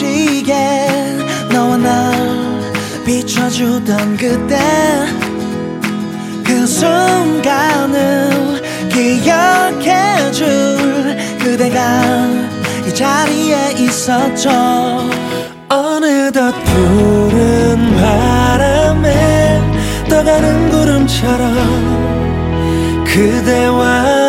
눈부시게 너와 날 비춰주던 그때 그 순간을 기억해줄 그대가 이 자리에 있었죠. 어느덧 푸른 바람에 떠가는 구름처럼 그대와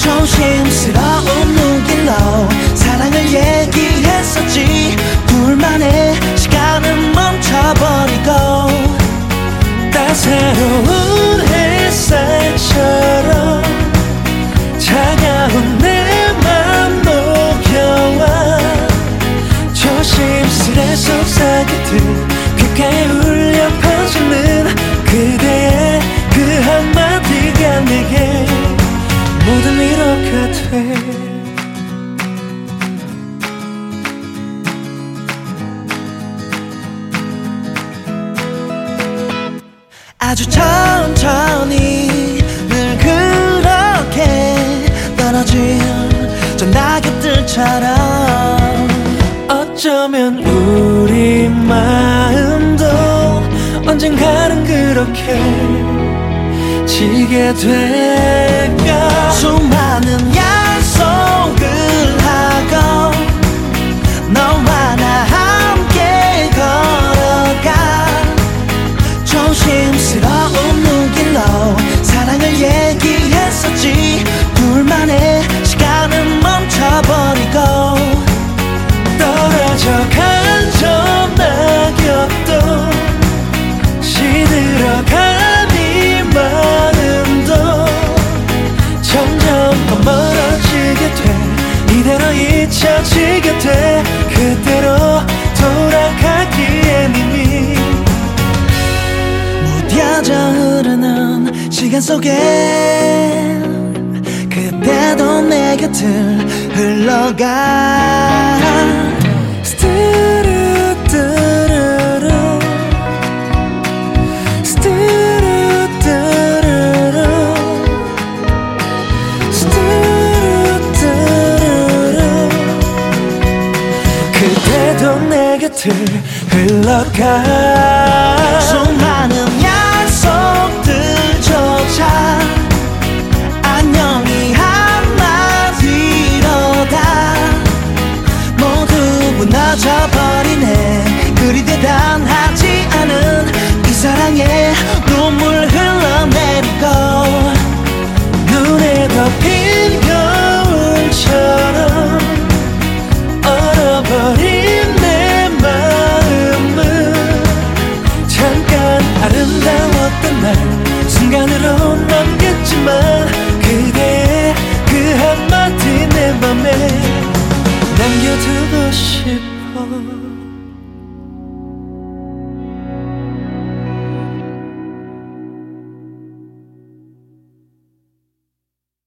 조심스러운 눈길로 사랑을 얘기했었지. 둘만의 시간은 멈춰버리고 따사로운 햇살처럼 차가운 내맘 녹여와 조심스레 속삭이듯 귓가에 아주 천천히 늘 그렇게 떨어진 저 낙엽들처럼. 어쩌면 우리 마음도 언젠가는 그렇게 지게 될까? 수많은 약속을 하고 너와 잊혀지게 돼 그대로 돌아가기엔 이미 무뎌져 흐르는 시간 속에 그때도 내 곁을 흘러가 내 곁을 흘러가 love.